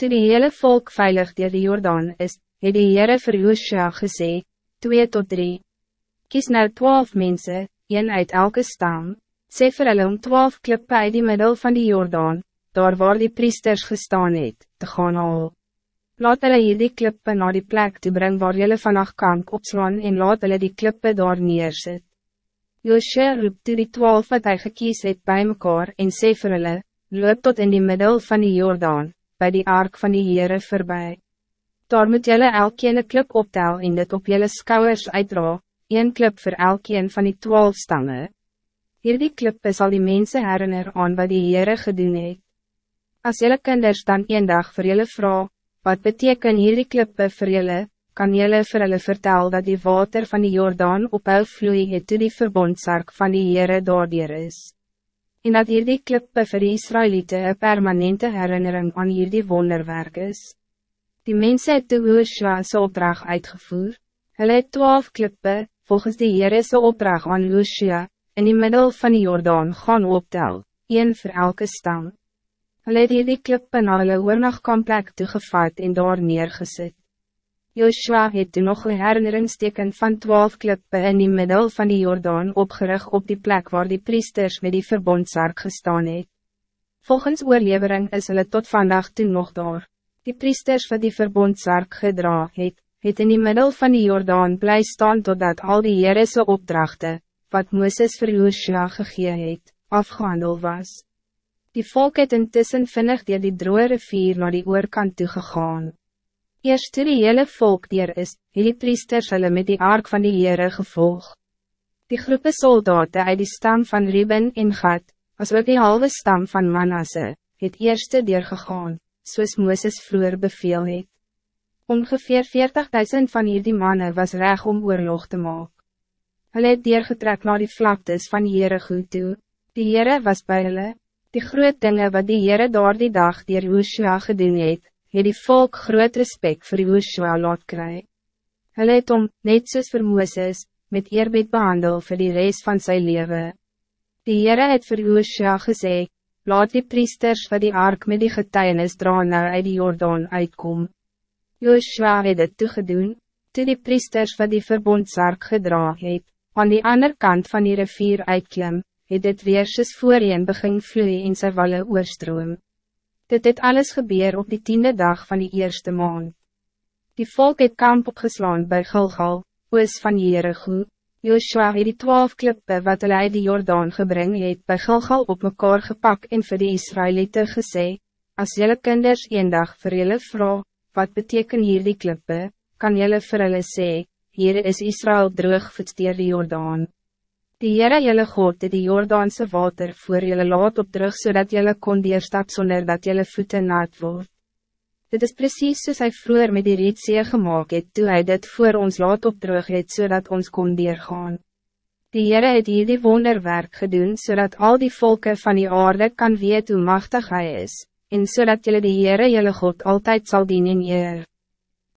Toe die hele volk veilig dier die Jordaan is, het die Heere vir Joshua gesê, 2 tot 3. Kies nou twaalf mensen, een uit elke stam, sê vir hulle om twaalf klippe uit die middel van die Jordaan, daar waar die priesters gestaan het, te gaan haal. Laat hulle hier die klippe naar die plek te brengen waar julle vannacht kan opslaan en laat hulle die klippe daar neerset. Joshua roep toe die twaalf wat hy gekies het by mekaar en sê vir hulle, loop tot in die middel van die Jordaan, bij die ark van die Heere voorbij. Daar moet jelle elkeen een klip optel en dit op jelle skouwers uitdra, een klip voor elkeen van die twaalf stammen. Hierdie klippe zal die mensen herinner aan wat die Heere gedoen het. As jelle kinders dan een dag voor jelle vrouw, wat beteken hierdie klippe voor jelle, kan jelle vir hulle vertel dat die water van die Jordaan op hou vloei het toe die verbondsark van die Heere daardier is en dat hier die klippe vir die Israëlieten een permanente herinnering aan hier die wonderwerk is. Die mense het de Hoshua's opdracht uitgevoer, hulle het twaalf klippe, volgens die Heerese opdracht aan Hoshua, in die middel van die Jordaan gaan optel, een voor elke stam. Hulle het hier die klippe na hulle oornagkomplek toegevat en daar neergesit. Joshua het toen nog een herinneringsteken van twaalf klippen in die middel van die Jordaan opgerig op die plek waar die priesters met die verbondsark gestaan het. Volgens oorlevering is hulle tot vandaag toen nog daar. Die priesters wat die verbondsark gedra het, het in die middel van die Jordaan blij staan totdat al die Heerese opdrachten, wat Mooses vir Joshua gegee het, afgehandel was. Die volk het intussen vinnig dier die droe rivier naar die oorkant toegegaan. Eerst toe die hele volk dier is, het die priesters hulle met die ark van die Heere gevolg. Die groepe soldaten uit die stam van Ruben en Gad, as ook die halve stam van Manasse, het eerste dier gegaan, soos Mooses vroeger beveel het. Ongeveer 40.000 van hierdie mannen was reg om oorlog te maken. Hulle het deurgetrek na die vlaktes van Heere goed toe, die Heere was bij hulle, die groot dingen wat die Heere daar die dag dier Joshua gedoen het, het die volk groot respect voor Joshua laat kry. Hulle het om, net soos vir Mooses, met eerbied behandel vir die reis van zijn leven. Die Heere het vir Joshua gesê, laat die priesters wat die ark met die getuienis dra nou uit die Jordaan uitkom. Joshua het dit toegedoen, toe die priesters wat die verbondsark gedra het, aan die ander kant van die rivier uitklim, het dit weer soos voorheen begin vloeien in sy walle oorstroom. Dit het alles gebeur op die tiende dag van die eerste maand. Die volk het kamp opgeslaan bij Gilgal, oos van Jerego. Joshua het die twaalf klippe wat hulle uit die Jordaan gebring het by Gilgal op mekaar gepak en vir die Israëlieten gesê, As jelle kinders een dag vir jylle vrou, wat beteken hier die klippe, kan jelle vir hulle sê, Hier is Israël droog voetsteer die Jordaan. Die Heere jylle God het die Jordaanse water voor jylle laat opdrug zodat jylle kon deerstap zonder dat jylle voeten nat word. Dit is precies soos hy vroeger met die reedsee gemaakt het toe hy dit voor ons laat opdrug het zodat ons kon deurgaan. Die Heere het hier die wonderwerk gedoen zodat al die volken van die aarde kan weet hoe machtig hij is, en zodat jylle die Heere jylle God altijd zal dienen eer.